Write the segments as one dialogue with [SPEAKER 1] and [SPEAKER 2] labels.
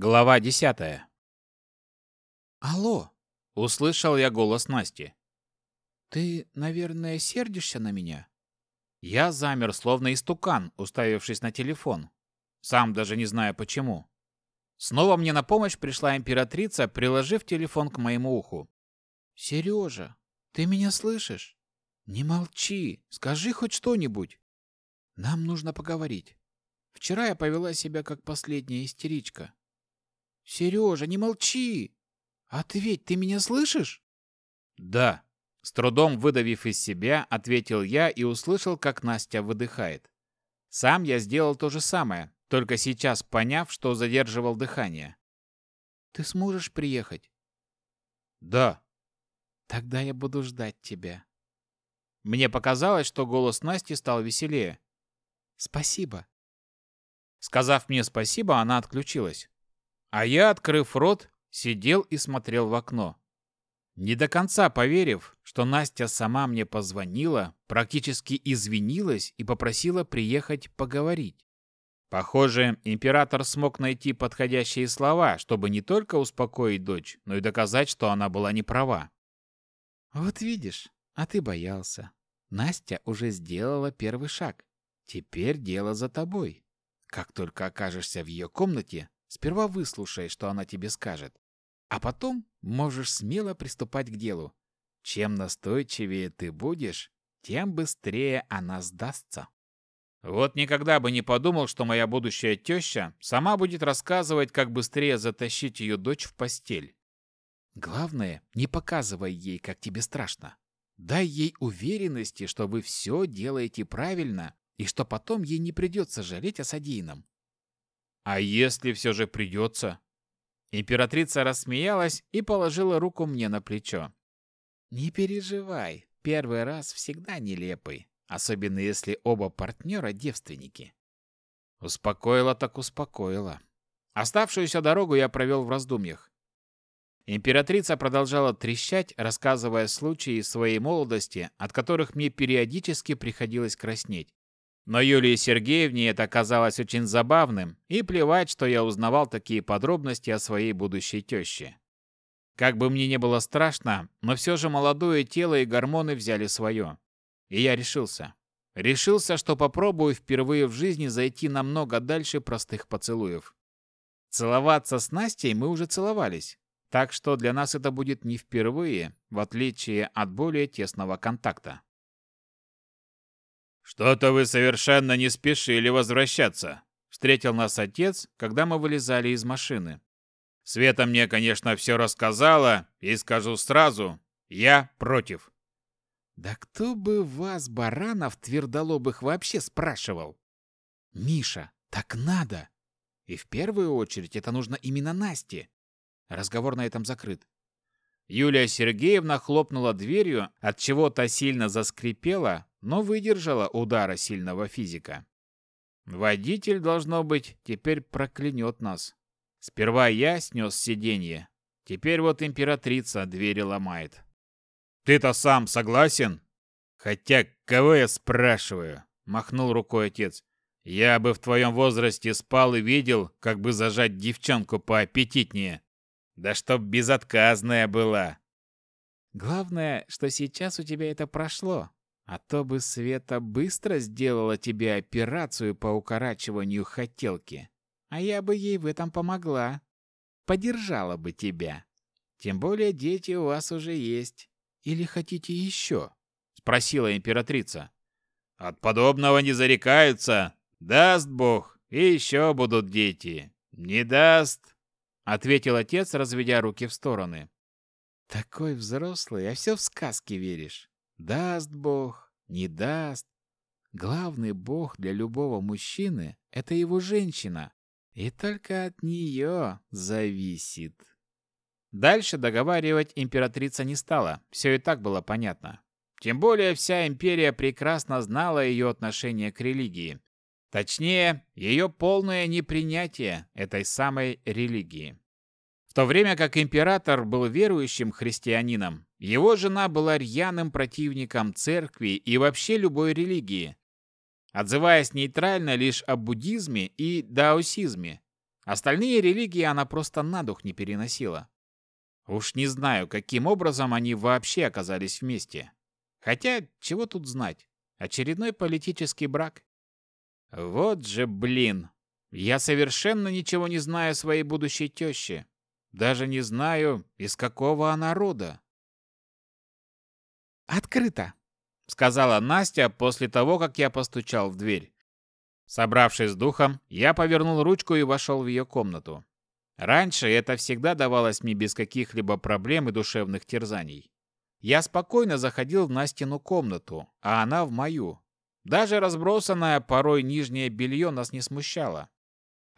[SPEAKER 1] Глава десятая.
[SPEAKER 2] «Алло!»
[SPEAKER 1] — услышал я голос Насти.
[SPEAKER 2] «Ты, наверное, сердишься на меня?»
[SPEAKER 1] Я замер, словно истукан, уставившись на телефон. Сам даже не знаю почему. Снова мне на помощь пришла императрица, приложив телефон к моему уху.
[SPEAKER 2] «Сережа, ты меня слышишь? Не молчи, скажи хоть что-нибудь. Нам нужно поговорить. Вчера я повела себя как последняя истеричка». «Сережа, не молчи! А Ответь, ты меня слышишь?»
[SPEAKER 1] «Да», — с трудом выдавив из себя, ответил я и услышал, как Настя выдыхает. Сам я сделал то же самое, только сейчас поняв, что задерживал дыхание.
[SPEAKER 2] «Ты сможешь приехать?»
[SPEAKER 1] «Да».
[SPEAKER 2] «Тогда я буду ждать тебя».
[SPEAKER 1] Мне показалось, что голос Насти стал веселее.
[SPEAKER 2] «Спасибо».
[SPEAKER 1] Сказав мне спасибо, она отключилась. А я, открыв рот, сидел и смотрел в окно. Не до конца поверив, что Настя сама мне позвонила, практически извинилась и попросила приехать поговорить. Похоже, император смог найти подходящие слова, чтобы не только успокоить дочь, но и доказать, что она была не права.
[SPEAKER 2] Вот видишь, а ты боялся. Настя уже сделала первый шаг. Теперь дело за тобой. Как только окажешься в ее комнате, Сперва выслушай, что она тебе скажет, а потом можешь смело приступать к делу. Чем настойчивее ты будешь, тем быстрее она сдастся.
[SPEAKER 1] Вот никогда бы не подумал, что моя будущая теща сама будет рассказывать, как быстрее затащить ее дочь в постель.
[SPEAKER 2] Главное, не показывай ей, как тебе страшно. Дай ей уверенности, что вы все делаете правильно и что потом ей не придется жалеть о содеянном.
[SPEAKER 1] А если все же придется?» Императрица рассмеялась и положила руку мне на плечо.
[SPEAKER 2] «Не переживай, первый раз всегда нелепый, особенно если оба партнера девственники».
[SPEAKER 1] Успокоила так успокоила. Оставшуюся дорогу я провел в раздумьях. Императрица продолжала трещать, рассказывая случаи своей молодости, от которых мне периодически приходилось краснеть. Но Юлии Сергеевне это казалось очень забавным, и плевать, что я узнавал такие подробности о своей будущей теще. Как бы мне не было страшно, но все же молодое тело и гормоны взяли свое. И я решился. Решился, что попробую впервые в жизни зайти намного дальше простых поцелуев. Целоваться с Настей мы уже целовались, так что для нас это будет не впервые, в отличие от более тесного контакта. «Что-то вы совершенно не спешили возвращаться», — встретил нас отец, когда мы вылезали из машины. «Света мне, конечно, все рассказала, и скажу сразу, я против».
[SPEAKER 2] «Да кто бы вас, баранов твердолобых, вообще спрашивал?» «Миша, так надо!» «И в первую очередь это нужно именно Насте!» Разговор на этом закрыт.
[SPEAKER 1] Юлия Сергеевна хлопнула дверью, от чего то сильно заскрипела, но выдержала удара сильного физика. Водитель, должно быть, теперь проклянет нас. Сперва я снес сиденье. Теперь вот императрица двери ломает. Ты-то сам согласен? Хотя, кого я спрашиваю? Махнул рукой отец. Я бы в твоем возрасте спал и видел, как бы зажать девчонку поаппетитнее. Да чтоб безотказная была.
[SPEAKER 2] Главное, что сейчас у тебя это прошло, а то бы Света быстро сделала тебе операцию по укорачиванию хотелки, а я бы ей в этом помогла. Поддержала бы тебя. Тем более дети у вас уже есть. Или хотите еще?»
[SPEAKER 1] — спросила императрица. «От подобного не зарекаются. Даст Бог, и еще будут дети. Не даст!» — ответил отец, разведя руки в стороны.
[SPEAKER 2] «Такой взрослый, а все в сказки веришь». Даст Бог, не даст. Главный Бог для любого мужчины – это его женщина. И только от нее зависит.
[SPEAKER 1] Дальше договаривать императрица не стала, все и так было понятно. Тем более вся империя прекрасно знала ее отношение к религии. Точнее, ее полное непринятие этой самой религии то время как император был верующим христианином, его жена была рьяным противником церкви и вообще любой религии, отзываясь нейтрально лишь о буддизме и даосизме. Остальные религии она просто на дух не переносила. Уж не знаю, каким образом они вообще оказались вместе. Хотя, чего тут знать? Очередной политический брак. Вот же блин! Я совершенно ничего не знаю о своей будущей теще. Даже не знаю, из какого она рода».
[SPEAKER 2] «Открыто», —
[SPEAKER 1] сказала Настя после того, как я постучал в дверь. Собравшись с духом, я повернул ручку и вошел в ее комнату. Раньше это всегда давалось мне без каких-либо проблем и душевных терзаний. Я спокойно заходил в Настину комнату, а она в мою. Даже разбросанное порой нижнее белье нас не смущало.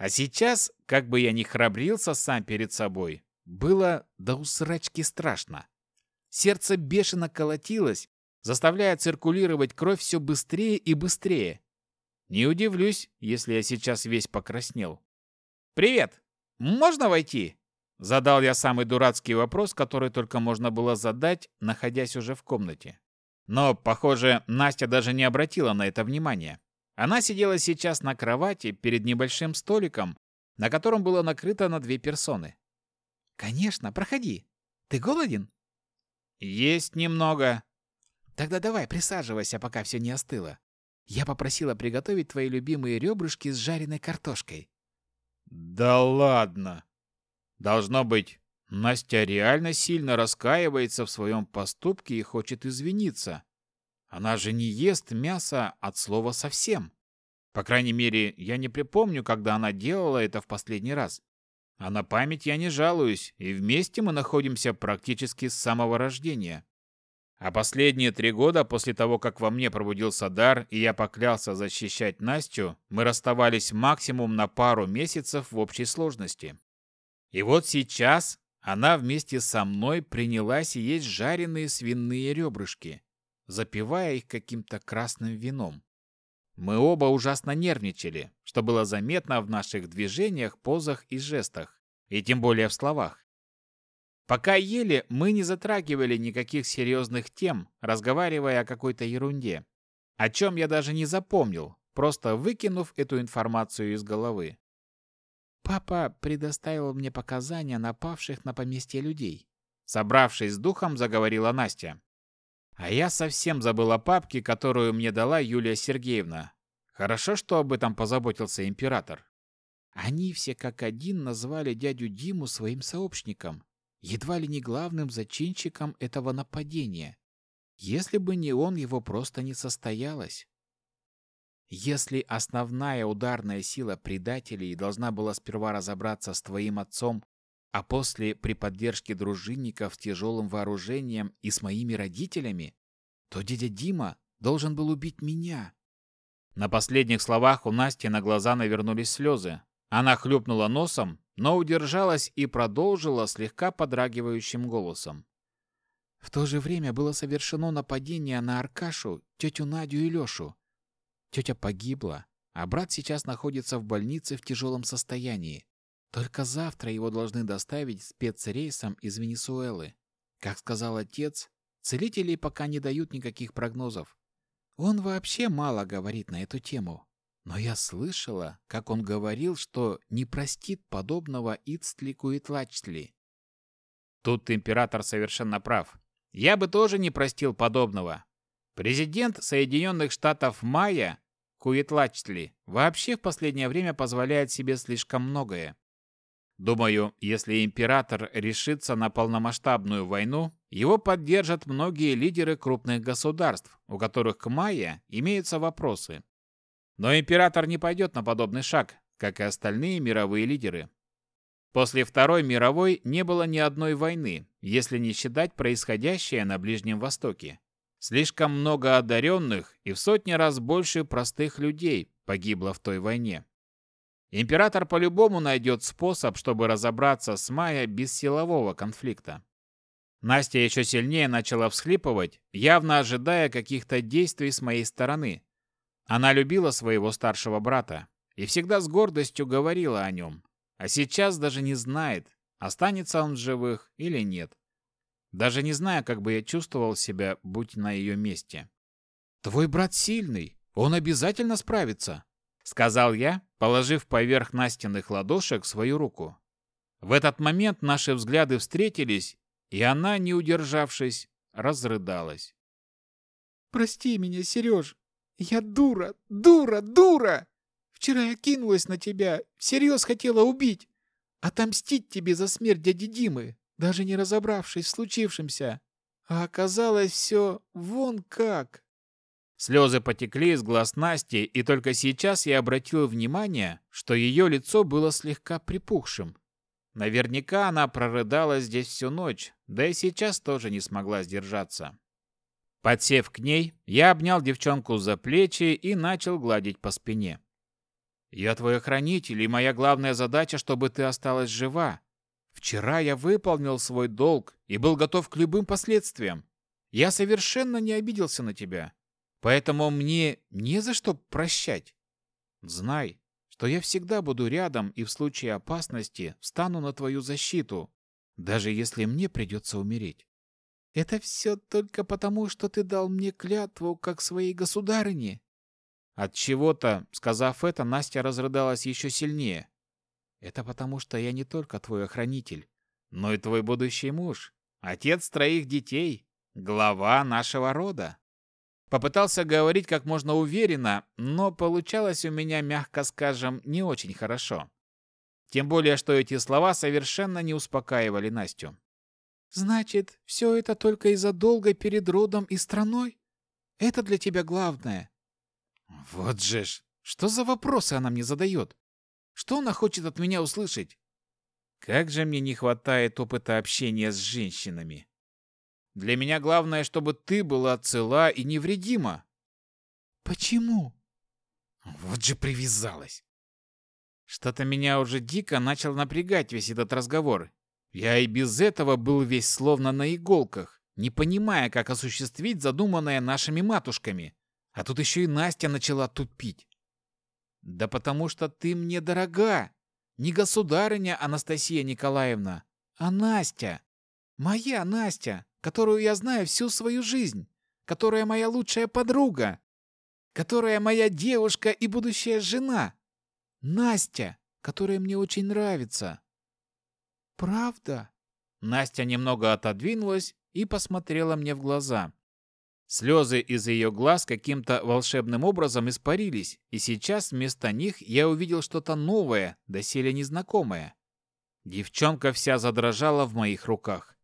[SPEAKER 1] А сейчас, как бы я ни храбрился сам перед собой, было до усрачки страшно. Сердце бешено колотилось, заставляя циркулировать кровь все быстрее и быстрее. Не удивлюсь, если я сейчас весь покраснел. «Привет! Можно войти?» Задал я самый дурацкий вопрос, который только можно было задать, находясь уже в комнате. Но, похоже, Настя даже не обратила на это внимания. Она сидела сейчас на кровати перед небольшим столиком, на котором было накрыто на две персоны.
[SPEAKER 2] «Конечно, проходи. Ты голоден?»
[SPEAKER 1] «Есть немного».
[SPEAKER 2] «Тогда давай, присаживайся, пока все не остыло. Я попросила приготовить твои любимые ребрышки с жареной картошкой».
[SPEAKER 1] «Да ладно!» «Должно быть, Настя реально сильно раскаивается в своем поступке и хочет извиниться. Она же не ест мясо от слова совсем. По крайней мере, я не припомню, когда она делала это в последний раз. А на память я не жалуюсь, и вместе мы находимся практически с самого рождения. А последние три года после того, как во мне пробудился дар, и я поклялся защищать Настю, мы расставались максимум на пару месяцев в общей сложности. И вот сейчас она вместе со мной принялась есть жареные свиные ребрышки запивая их каким-то красным вином. Мы оба ужасно нервничали, что было заметно в наших движениях, позах и жестах, и тем более в словах. Пока ели, мы не затрагивали никаких серьезных тем, разговаривая о какой-то ерунде, о чем я даже не запомнил, просто выкинув эту информацию из головы.
[SPEAKER 2] Папа предоставил мне показания напавших на поместье людей.
[SPEAKER 1] Собравшись с духом, заговорила Настя. А я совсем забыла папки, которую мне дала Юлия Сергеевна. Хорошо, что об этом позаботился император.
[SPEAKER 2] Они все как один назвали дядю Диму своим сообщником, едва ли не главным зачинщиком этого нападения. Если бы не он, его просто не состоялось. Если основная ударная сила предателей должна была сперва разобраться с твоим отцом а после при поддержке дружинников тяжелым вооружением и с моими родителями, то дядя Дима должен был убить меня.
[SPEAKER 1] На последних словах у Насти на глаза навернулись слезы. Она хлюпнула носом, но удержалась и продолжила слегка подрагивающим голосом.
[SPEAKER 2] В то же время было совершено нападение на Аркашу, тетю Надю и Лешу. Тетя погибла, а брат сейчас находится в больнице в тяжелом состоянии. Только завтра его должны доставить спецрейсом из Венесуэлы. Как сказал отец, целители пока не дают никаких прогнозов. Он вообще мало говорит на эту тему. Но я слышала, как он говорил, что не простит подобного Ицтлику и Тлачтли.
[SPEAKER 1] Тут император совершенно прав. Я бы тоже не простил подобного. Президент Соединенных Штатов Майя Куитлачтли вообще в последнее время позволяет себе слишком многое. Думаю, если император решится на полномасштабную войну, его поддержат многие лидеры крупных государств, у которых к мае имеются вопросы. Но император не пойдет на подобный шаг, как и остальные мировые лидеры. После Второй мировой не было ни одной войны, если не считать происходящее на Ближнем Востоке. Слишком много одаренных и в сотни раз больше простых людей погибло в той войне. Император по-любому найдет способ, чтобы разобраться с Майя без силового конфликта. Настя еще сильнее начала всхлипывать, явно ожидая каких-то действий с моей стороны. Она любила своего старшего брата и всегда с гордостью говорила о нем, а сейчас даже не знает, останется он живых или нет. Даже не зная, как бы я чувствовал себя, будь на ее месте.
[SPEAKER 2] «Твой брат сильный, он обязательно справится», —
[SPEAKER 1] сказал я, положив поверх Настиных ладошек свою руку. В этот момент наши взгляды встретились, и она, не удержавшись, разрыдалась.
[SPEAKER 2] «Прости меня, Сереж! Я дура, дура, дура! Вчера я кинулась на тебя, всерьез хотела убить, отомстить тебе за смерть дяди Димы, даже не разобравшись в случившемся. А оказалось все вон как!»
[SPEAKER 1] Слезы потекли из глаз Насти, и только сейчас я обратил внимание, что ее лицо было слегка припухшим. Наверняка она прорыдала здесь всю ночь, да и сейчас тоже не смогла сдержаться. Подсев к ней, я обнял девчонку за плечи и начал гладить по спине. «Я твой хранитель, и моя главная задача, чтобы ты осталась жива. Вчера я выполнил свой долг и был готов к любым последствиям. Я совершенно не обиделся на тебя. Поэтому мне не за что прощать. Знай, что я всегда буду рядом и в случае опасности встану на твою защиту, даже если мне придется умереть.
[SPEAKER 2] Это все только потому, что ты дал мне клятву, как своей государыне.
[SPEAKER 1] От чего-то, сказав это, Настя разрыдалась еще сильнее.
[SPEAKER 2] Это потому, что я не только твой охранитель,
[SPEAKER 1] но и твой будущий муж, отец троих детей, глава нашего рода. Попытался говорить как можно уверенно, но получалось у меня, мягко скажем, не очень хорошо. Тем более, что эти слова совершенно не успокаивали Настю.
[SPEAKER 2] «Значит, все это только из-за долга перед родом и страной? Это для тебя главное?»
[SPEAKER 1] «Вот же ж! Что за вопросы она мне задает? Что она хочет от меня услышать?» «Как же мне не хватает опыта общения с женщинами!» Для меня главное, чтобы ты была цела и невредима.
[SPEAKER 2] Почему?
[SPEAKER 1] Вот же привязалась. Что-то меня уже дико начал напрягать весь этот разговор. Я и без этого был весь словно на иголках, не понимая, как осуществить задуманное нашими матушками. А тут еще и Настя начала тупить. Да потому что ты мне дорога. Не государыня Анастасия Николаевна, а Настя. Моя Настя которую я знаю всю свою жизнь, которая моя лучшая подруга, которая моя девушка и будущая жена. Настя, которая мне очень нравится.
[SPEAKER 2] Правда?
[SPEAKER 1] Настя немного отодвинулась и посмотрела мне в глаза. Слезы из ее глаз каким-то волшебным образом испарились, и сейчас вместо них я увидел что-то новое, доселе незнакомое. Девчонка вся задрожала в моих руках.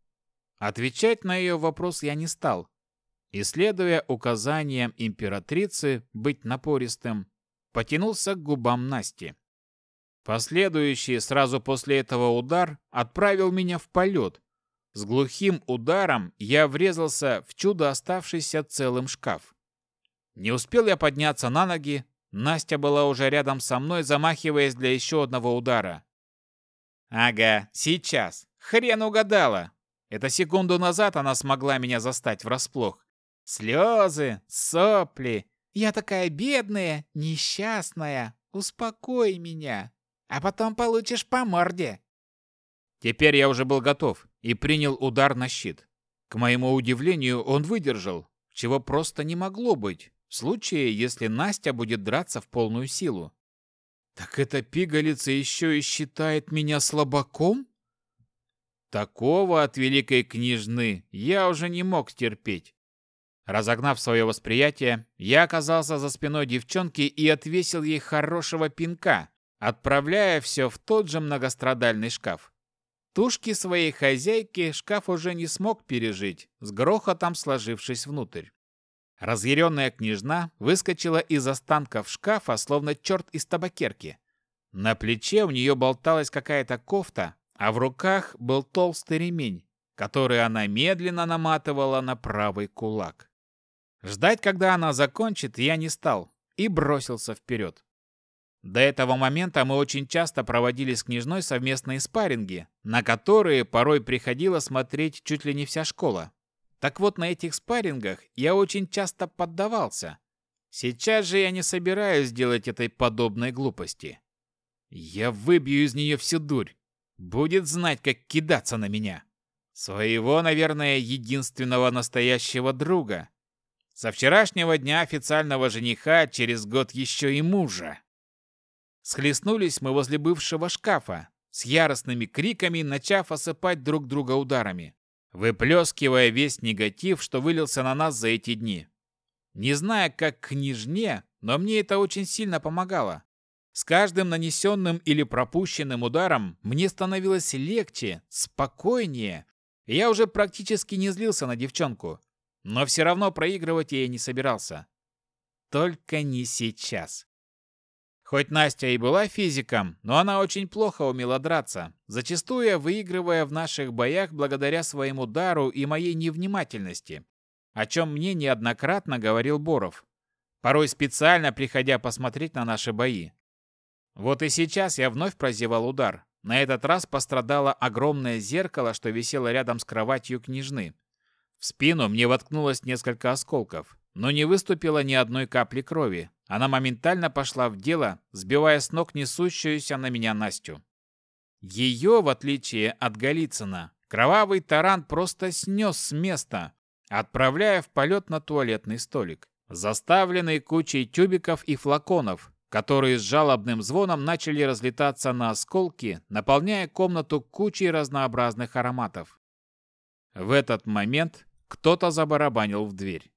[SPEAKER 1] Отвечать на ее вопрос я не стал, и, следуя указаниям императрицы быть напористым, потянулся к губам Насти. Последующий сразу после этого удар отправил меня в полет. С глухим ударом я врезался в чудо оставшийся целым шкаф. Не успел я подняться на ноги, Настя была уже рядом со мной, замахиваясь для еще одного удара. «Ага, сейчас. Хрен угадала. Это секунду назад она смогла меня застать врасплох. Слезы, сопли. Я такая бедная, несчастная. Успокой меня. А потом получишь по морде. Теперь я уже был готов и принял удар на щит. К моему удивлению, он выдержал, чего просто не могло быть, в случае, если Настя будет драться в полную силу. Так эта пигалица еще и считает меня слабаком? Такого от великой княжны я уже не мог терпеть. Разогнав свое восприятие, я оказался за спиной девчонки и отвесил ей хорошего пинка, отправляя все в тот же многострадальный шкаф. Тушки своей хозяйки шкаф уже не смог пережить, с грохотом сложившись внутрь. Разъяренная княжна выскочила из останков шкафа, словно черт из табакерки. На плече у нее болталась какая-то кофта, а в руках был толстый ремень, который она медленно наматывала на правый кулак. Ждать, когда она закончит, я не стал и бросился вперед. До этого момента мы очень часто проводили с княжной совместные спарринги, на которые порой приходила смотреть чуть ли не вся школа. Так вот, на этих спаррингах я очень часто поддавался. Сейчас же я не собираюсь делать этой подобной глупости. Я выбью из нее всю дурь будет знать, как кидаться на меня. Своего, наверное, единственного настоящего друга. Со вчерашнего дня официального жениха через год еще и мужа. Схлестнулись мы возле бывшего шкафа, с яростными криками, начав осыпать друг друга ударами, выплескивая весь негатив, что вылился на нас за эти дни. Не знаю, как княжне, но мне это очень сильно помогало. С каждым нанесенным или пропущенным ударом мне становилось легче, спокойнее. Я уже практически не злился на девчонку, но все равно проигрывать я не собирался. Только не сейчас. Хоть Настя и была физиком, но она очень плохо умела драться, зачастую выигрывая в наших боях благодаря своему дару и моей невнимательности, о чем мне неоднократно говорил Боров, порой специально приходя посмотреть на наши бои. Вот и сейчас я вновь прозевал удар. На этот раз пострадало огромное зеркало, что висело рядом с кроватью княжны. В спину мне воткнулось несколько осколков, но не выступило ни одной капли крови. Она моментально пошла в дело, сбивая с ног несущуюся на меня Настю. Ее, в отличие от Голицына, кровавый таран просто снес с места, отправляя в полет на туалетный столик, заставленный кучей тюбиков и флаконов, которые с жалобным звоном начали разлетаться на осколки, наполняя комнату кучей разнообразных ароматов. В этот момент кто-то забарабанил в дверь.